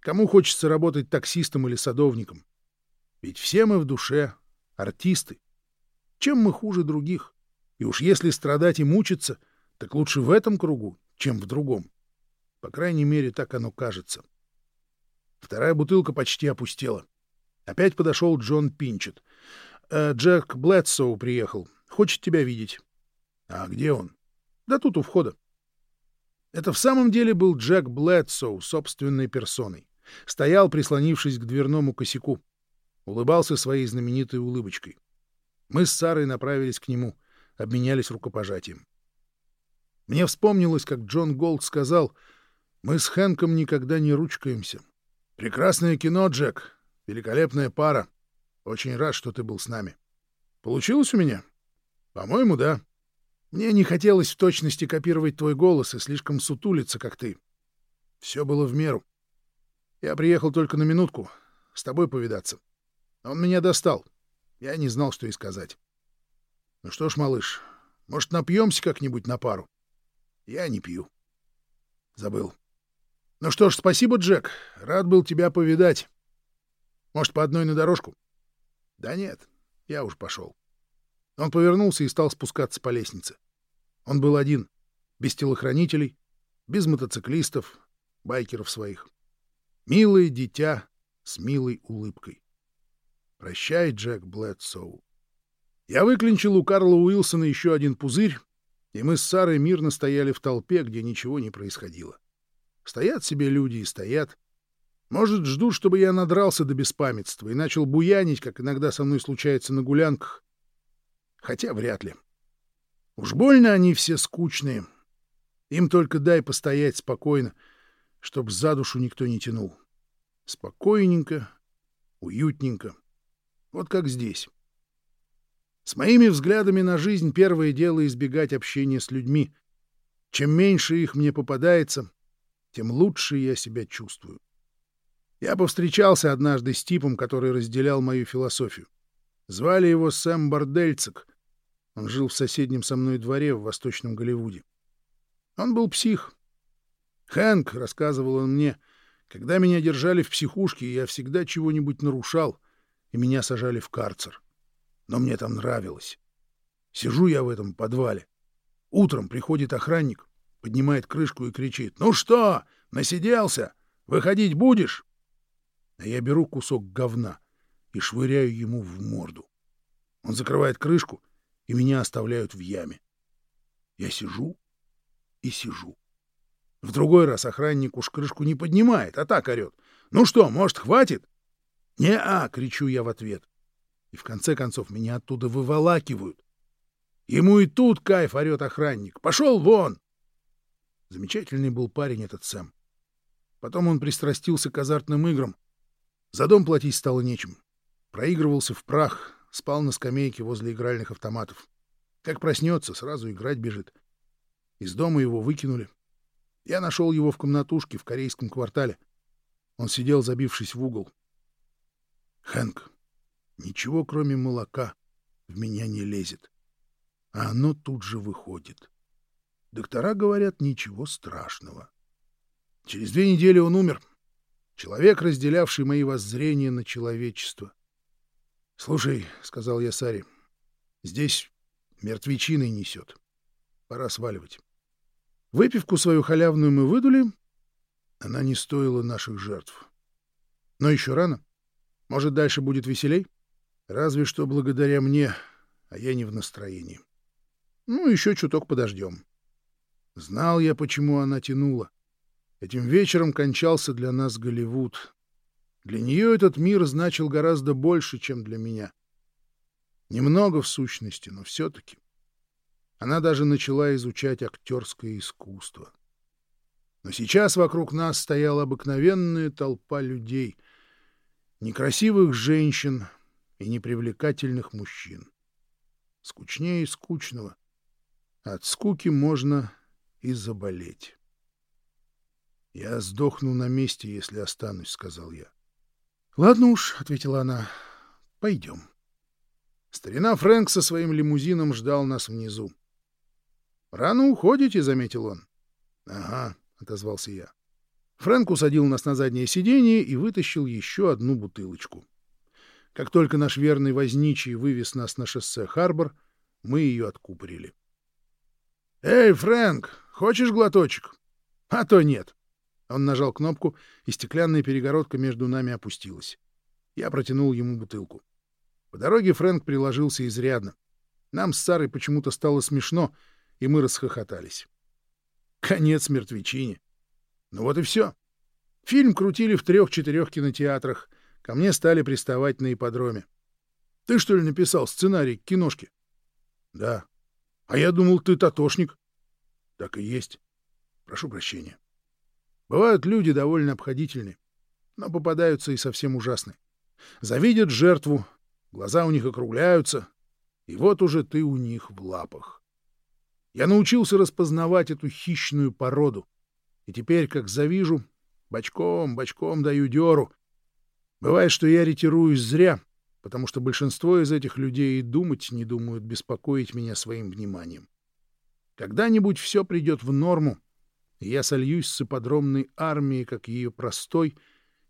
Кому хочется работать таксистом или садовником? Ведь все мы в душе артисты. Чем мы хуже других? И уж если страдать и мучиться, так лучше в этом кругу, чем в другом. По крайней мере, так оно кажется. Вторая бутылка почти опустела. Опять подошел Джон Пинчет. «Э, «Джек Блэдсоу приехал. Хочет тебя видеть». «А где он?» «Да тут у входа». Это в самом деле был Джек Блэдсоу собственной персоной. Стоял, прислонившись к дверному косяку улыбался своей знаменитой улыбочкой. Мы с Сарой направились к нему, обменялись рукопожатием. Мне вспомнилось, как Джон Голд сказал, «Мы с Хэнком никогда не ручкаемся. Прекрасное кино, Джек, великолепная пара. Очень рад, что ты был с нами. Получилось у меня? По-моему, да. Мне не хотелось в точности копировать твой голос и слишком сутулиться, как ты. Все было в меру. Я приехал только на минутку, с тобой повидаться. Он меня достал. Я не знал, что и сказать. Ну что ж, малыш, может, напьемся как-нибудь на пару? Я не пью. Забыл. Ну что ж, спасибо, Джек. Рад был тебя повидать. Может, по одной на дорожку? Да нет, я уж пошел. Он повернулся и стал спускаться по лестнице. Он был один, без телохранителей, без мотоциклистов, байкеров своих. Милое дитя с милой улыбкой. Прощай, Джек Блэдсоу. Я выклинчил у Карла Уилсона еще один пузырь, и мы с Сарой мирно стояли в толпе, где ничего не происходило. Стоят себе люди и стоят. Может, ждут, чтобы я надрался до беспамятства и начал буянить, как иногда со мной случается на гулянках. Хотя вряд ли. Уж больно они все скучные. Им только дай постоять спокойно, чтоб за душу никто не тянул. Спокойненько, уютненько. Вот как здесь. С моими взглядами на жизнь первое дело избегать общения с людьми. Чем меньше их мне попадается, тем лучше я себя чувствую. Я повстречался однажды с типом, который разделял мою философию. Звали его Сэм Бордельцик. Он жил в соседнем со мной дворе в Восточном Голливуде. Он был псих. Хэнк, рассказывал он мне, когда меня держали в психушке, я всегда чего-нибудь нарушал, и меня сажали в карцер. Но мне там нравилось. Сижу я в этом подвале. Утром приходит охранник, поднимает крышку и кричит. «Ну что, насиделся? Выходить будешь?» А я беру кусок говна и швыряю ему в морду. Он закрывает крышку, и меня оставляют в яме. Я сижу и сижу. В другой раз охранник уж крышку не поднимает, а так орет. «Ну что, может, хватит?» «Не-а!» — кричу я в ответ. И в конце концов меня оттуда выволакивают. Ему и тут кайф орет охранник. «Пошел вон!» Замечательный был парень этот Сэм. Потом он пристрастился к азартным играм. За дом платить стало нечем. Проигрывался в прах, спал на скамейке возле игральных автоматов. Как проснется, сразу играть бежит. Из дома его выкинули. Я нашел его в комнатушке в корейском квартале. Он сидел, забившись в угол. Хэнк, ничего кроме молока в меня не лезет. А оно тут же выходит. Доктора говорят, ничего страшного. Через две недели он умер. Человек, разделявший мои воззрения на человечество. — Слушай, — сказал я Саре, — здесь мертвечиной несет. Пора сваливать. Выпивку свою халявную мы выдули. Она не стоила наших жертв. Но еще рано. Может, дальше будет веселей? Разве что благодаря мне, а я не в настроении. Ну, еще чуток подождем. Знал я, почему она тянула. Этим вечером кончался для нас Голливуд. Для нее этот мир значил гораздо больше, чем для меня. Немного в сущности, но все-таки. Она даже начала изучать актерское искусство. Но сейчас вокруг нас стояла обыкновенная толпа людей, некрасивых женщин и непривлекательных мужчин. Скучнее скучного. От скуки можно и заболеть. «Я сдохну на месте, если останусь», — сказал я. «Ладно уж», — ответила она, — «пойдем». Старина Фрэнк со своим лимузином ждал нас внизу. «Рано уходите», — заметил он. «Ага», — отозвался я. Фрэнк усадил нас на заднее сиденье и вытащил еще одну бутылочку. Как только наш верный возничий вывез нас на шоссе Харбор, мы ее откупорили. «Эй, Фрэнк, хочешь глоточек?» «А то нет». Он нажал кнопку, и стеклянная перегородка между нами опустилась. Я протянул ему бутылку. По дороге Фрэнк приложился изрядно. Нам с Сарой почему-то стало смешно, и мы расхохотались. Конец мертвечине. Ну вот и все. Фильм крутили в трех-четырех кинотеатрах. Ко мне стали приставать на ипподроме. Ты, что ли, написал сценарий к киношке? Да. А я думал, ты татошник. Так и есть. Прошу прощения. Бывают люди довольно обходительны, но попадаются и совсем ужасные. Завидят жертву, глаза у них округляются, и вот уже ты у них в лапах. Я научился распознавать эту хищную породу, и теперь, как завижу, бочком, бочком даю дёру. Бывает, что я ретируюсь зря, потому что большинство из этих людей и думать не думают беспокоить меня своим вниманием. Когда-нибудь все придет в норму, и я сольюсь с ипподромной армией, как ее простой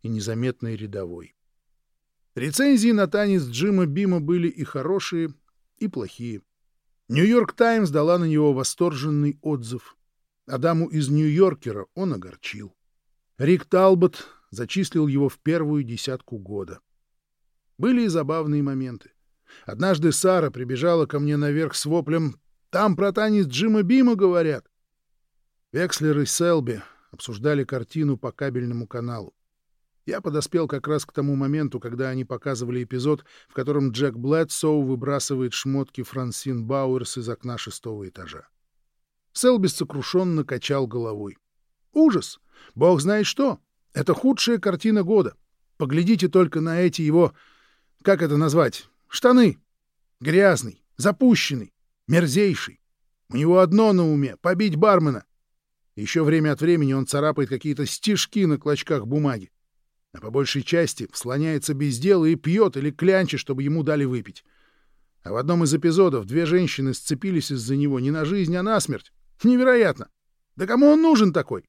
и незаметной рядовой. Рецензии на танец Джима Бима были и хорошие, и плохие. «Нью-Йорк Таймс» дала на него восторженный отзыв. Адаму из «Нью-Йоркера» он огорчил. Рик Талбот зачислил его в первую десятку года. Были и забавные моменты. Однажды Сара прибежала ко мне наверх с воплем «Там про танец Джима Бима говорят!» Векслер и Селби обсуждали картину по кабельному каналу. Я подоспел как раз к тому моменту, когда они показывали эпизод, в котором Джек Блэдсоу выбрасывает шмотки Франсин Бауэрс из окна шестого этажа. Селби сокрушенно качал головой. «Ужас! Бог знает что! Это худшая картина года! Поглядите только на эти его как это назвать? Штаны. Грязный, запущенный, мерзейший. У него одно на уме — побить бармена. Еще время от времени он царапает какие-то стишки на клочках бумаги. А по большей части слоняется без дела и пьет или клянчит, чтобы ему дали выпить. А в одном из эпизодов две женщины сцепились из-за него не на жизнь, а на смерть. Невероятно! Да кому он нужен такой?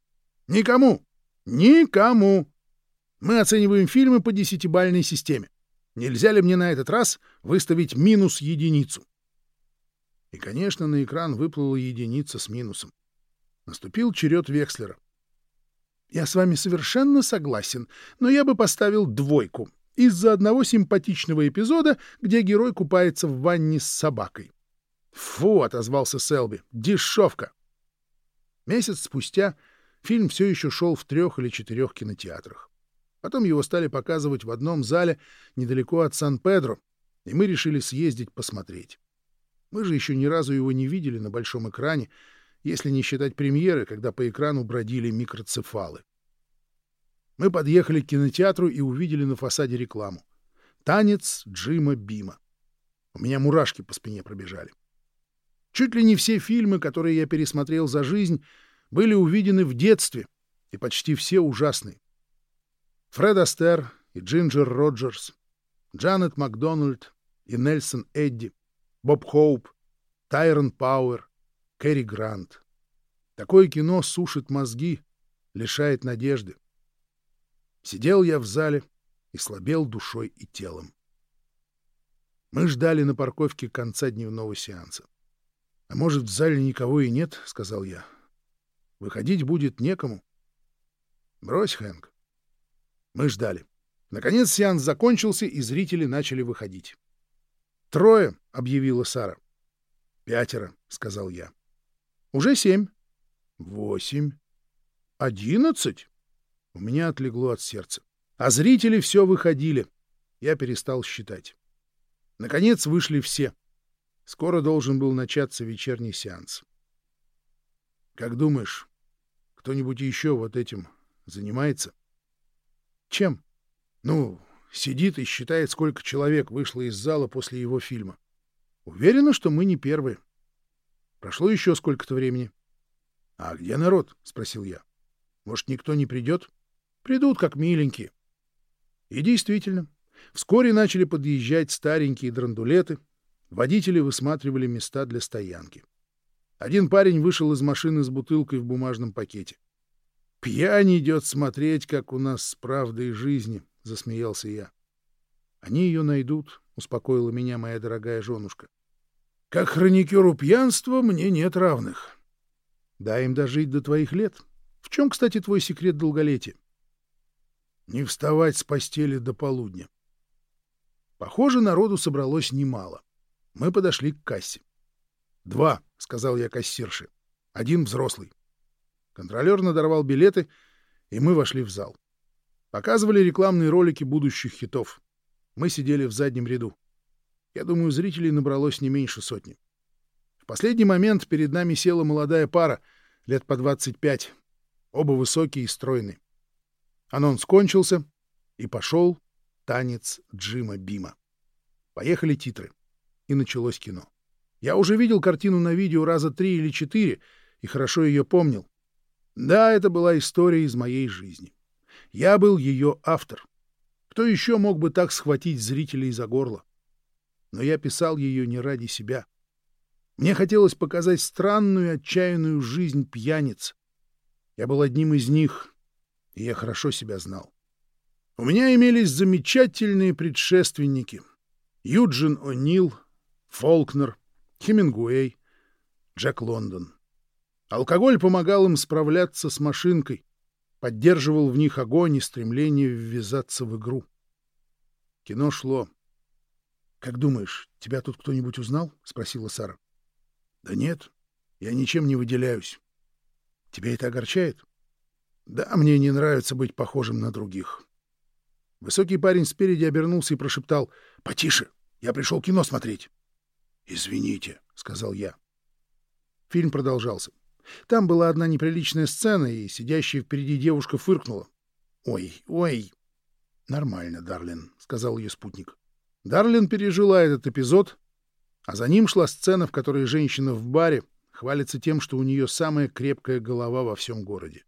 Никому! Никому! Мы оцениваем фильмы по десятибальной системе. Нельзя ли мне на этот раз выставить минус единицу? И, конечно, на экран выплыла единица с минусом. Наступил черед Векслера. Я с вами совершенно согласен, но я бы поставил двойку из-за одного симпатичного эпизода, где герой купается в ванне с собакой. «Фу!» — отозвался Селби. «Дешевка!» Месяц спустя фильм все еще шел в трех или четырех кинотеатрах. Потом его стали показывать в одном зале недалеко от Сан-Педро, и мы решили съездить посмотреть. Мы же еще ни разу его не видели на большом экране, если не считать премьеры, когда по экрану бродили микроцефалы. Мы подъехали к кинотеатру и увидели на фасаде рекламу. Танец Джима Бима. У меня мурашки по спине пробежали. Чуть ли не все фильмы, которые я пересмотрел за жизнь, были увидены в детстве, и почти все ужасные. Фред Астер и Джинджер Роджерс, Джанет Макдональд и Нельсон Эдди, Боб Хоуп, Тайрон Пауэр, Кэрри Грант. Такое кино сушит мозги, лишает надежды. Сидел я в зале и слабел душой и телом. Мы ждали на парковке конца дневного сеанса. — А может, в зале никого и нет? — сказал я. — Выходить будет некому. — Брось, Хэнк. Мы ждали. Наконец сеанс закончился, и зрители начали выходить. «Трое», — объявила Сара. «Пятеро», — сказал я. «Уже семь». «Восемь». «Одиннадцать?» У меня отлегло от сердца. А зрители все выходили. Я перестал считать. Наконец вышли все. Скоро должен был начаться вечерний сеанс. Как думаешь, кто-нибудь еще вот этим занимается? Чем? Ну, сидит и считает, сколько человек вышло из зала после его фильма. Уверена, что мы не первые. Прошло еще сколько-то времени. — А где народ? — спросил я. — Может, никто не придет? — Придут как миленькие. И действительно, вскоре начали подъезжать старенькие драндулеты, водители высматривали места для стоянки. Один парень вышел из машины с бутылкой в бумажном пакете. «Пьянь идет смотреть, как у нас с правдой жизни», — засмеялся я. «Они ее найдут», — успокоила меня моя дорогая женушка. «Как хроникеру пьянства мне нет равных». «Дай им дожить до твоих лет. В чем, кстати, твой секрет долголетия?» Не вставать с постели до полудня. Похоже, народу собралось немало. Мы подошли к кассе. «Два», — сказал я кассирше. «Один взрослый». Контролер надорвал билеты, и мы вошли в зал. Показывали рекламные ролики будущих хитов. Мы сидели в заднем ряду. Я думаю, зрителей набралось не меньше сотни. В последний момент перед нами села молодая пара, лет по 25. Оба высокие и стройные. Анонс кончился, и пошел танец Джима Бима. Поехали титры, и началось кино. Я уже видел картину на видео раза три или четыре и хорошо ее помнил. Да, это была история из моей жизни. Я был ее автор. Кто еще мог бы так схватить зрителей за горло? Но я писал ее не ради себя. Мне хотелось показать странную отчаянную жизнь пьяниц. Я был одним из них, и я хорошо себя знал. У меня имелись замечательные предшественники. Юджин О'Нил, Фолкнер, Хемингуэй, Джек Лондон. Алкоголь помогал им справляться с машинкой, поддерживал в них огонь и стремление ввязаться в игру. Кино шло. «Как думаешь, тебя тут кто-нибудь узнал?» — спросила Сара. «Да нет, я ничем не выделяюсь. Тебя это огорчает?» Да, мне не нравится быть похожим на других. Высокий парень спереди обернулся и прошептал. — Потише, я пришел кино смотреть. — Извините, — сказал я. Фильм продолжался. Там была одна неприличная сцена, и сидящая впереди девушка фыркнула. — Ой, ой. — Нормально, Дарлин, — сказал ее спутник. Дарлин пережила этот эпизод, а за ним шла сцена, в которой женщина в баре хвалится тем, что у нее самая крепкая голова во всем городе.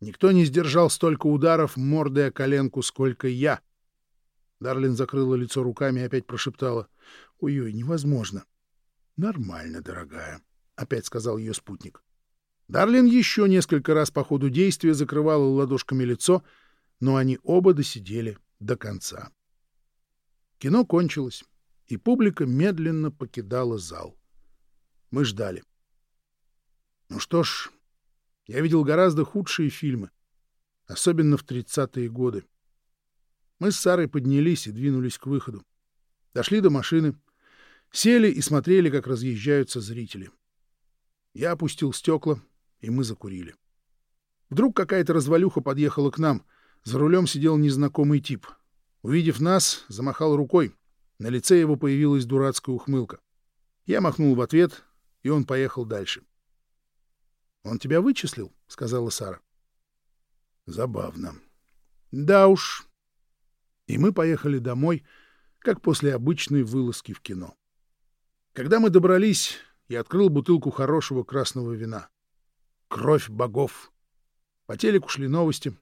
Никто не сдержал столько ударов мордой о коленку, сколько я. Дарлин закрыла лицо руками и опять прошептала. «Ой-ой, невозможно». «Нормально, дорогая», — опять сказал ее спутник. Дарлин еще несколько раз по ходу действия закрывала ладошками лицо, но они оба досидели до конца. Кино кончилось, и публика медленно покидала зал. Мы ждали. Ну что ж, я видел гораздо худшие фильмы, особенно в 30-е годы. Мы с Сарой поднялись и двинулись к выходу. Дошли до машины, сели и смотрели, как разъезжаются зрители. Я опустил стекла, и мы закурили. Вдруг какая-то развалюха подъехала к нам. За рулем сидел незнакомый тип. Увидев нас, замахал рукой. На лице его появилась дурацкая ухмылка. Я махнул в ответ, и он поехал дальше. «Он тебя вычислил?» — сказала Сара. «Забавно». «Да уж». И мы поехали домой, как после обычной вылазки в кино. Когда мы добрались, я открыл бутылку хорошего красного вина. Кровь богов. По телеку шли новости.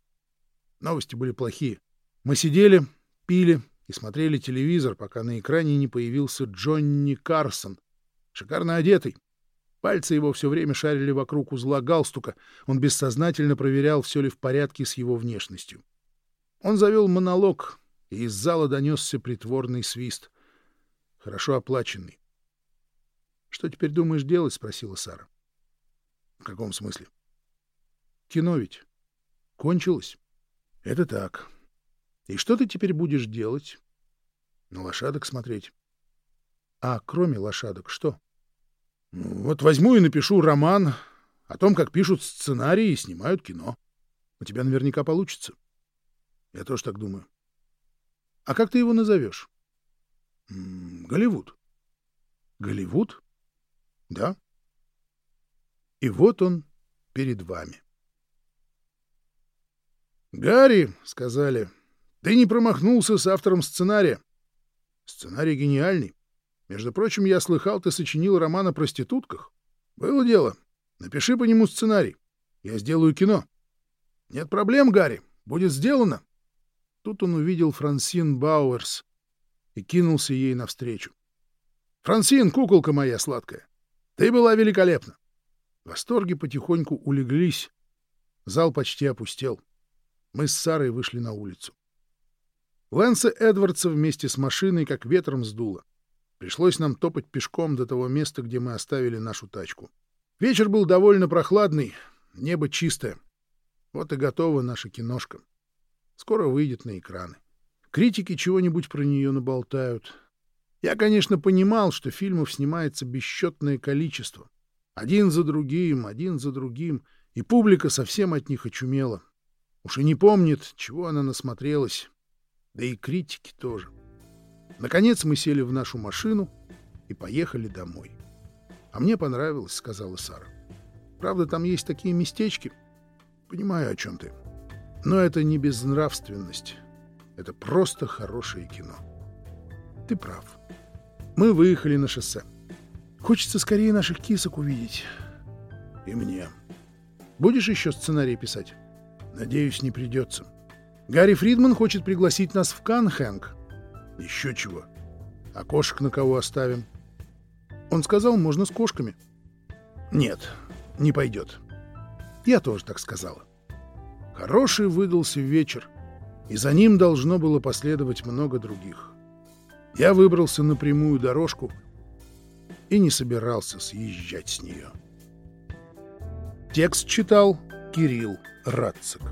Новости были плохие. Мы сидели, пили и смотрели телевизор, пока на экране не появился Джонни Карсон, шикарно одетый. Пальцы его все время шарили вокруг узла галстука. Он бессознательно проверял, все ли в порядке с его внешностью. Он завел монолог, и из зала донесся притворный свист. Хорошо оплаченный. — Что теперь думаешь делать? — спросила Сара. — В каком смысле? — Кино ведь. Кончилось. — Это так. И что ты теперь будешь делать? — На лошадок смотреть. — А кроме лошадок что? — Вот возьму и напишу роман о том, как пишут сценарии и снимают кино. У тебя наверняка получится. Я тоже так думаю. А как ты его назовешь? — Голливуд. — Голливуд? — Да. И вот он перед вами. «Гарри», — сказали, — «ты не промахнулся с автором сценария. Сценарий гениальный. Между прочим, я слыхал, ты сочинил роман о проститутках. Было дело. Напиши по нему сценарий. Я сделаю кино». «Нет проблем, Гарри. Будет сделано». Тут он увидел Франсин Бауэрс и кинулся ей навстречу. «Франсин, куколка моя сладкая, ты была великолепна. Восторги потихоньку улеглись. Зал почти опустел. Мы с Сарой вышли на улицу. Лэнса Эдвардса вместе с машиной как ветром сдуло. Пришлось нам топать пешком до того места, где мы оставили нашу тачку. Вечер был довольно прохладный, небо чистое. Вот и готова наша киношка. Скоро выйдет на экраны. Критики чего-нибудь про нее наболтают. Я, конечно, понимал, что фильмов снимается бесчетное количество. Один за другим, один за другим, и публика совсем от них очумела. Уж и не помнит, чего она насмотрелась. Да и критики тоже. Наконец мы сели в нашу машину и поехали домой. — А мне понравилось, — сказала Сара. — Правда, там есть такие местечки. Понимаю, о чем ты. Но это не безнравственность. Это просто хорошее кино. Ты прав. Мы выехали на шоссе. Хочется скорее наших кисок увидеть. И мне. Будешь еще сценарий писать? Надеюсь, не придется. Гарри Фридман хочет пригласить нас в Кан, Хэнк. Еще чего. А кошек на кого оставим? Он сказал, можно с кошками. Нет, не пойдет. Я тоже так сказала. Хороший выдался вечер, и за ним должно было последовать много других. Я выбрался на прямую дорожку — и не собирался съезжать с нее. Текст читал Кирилл Радцик.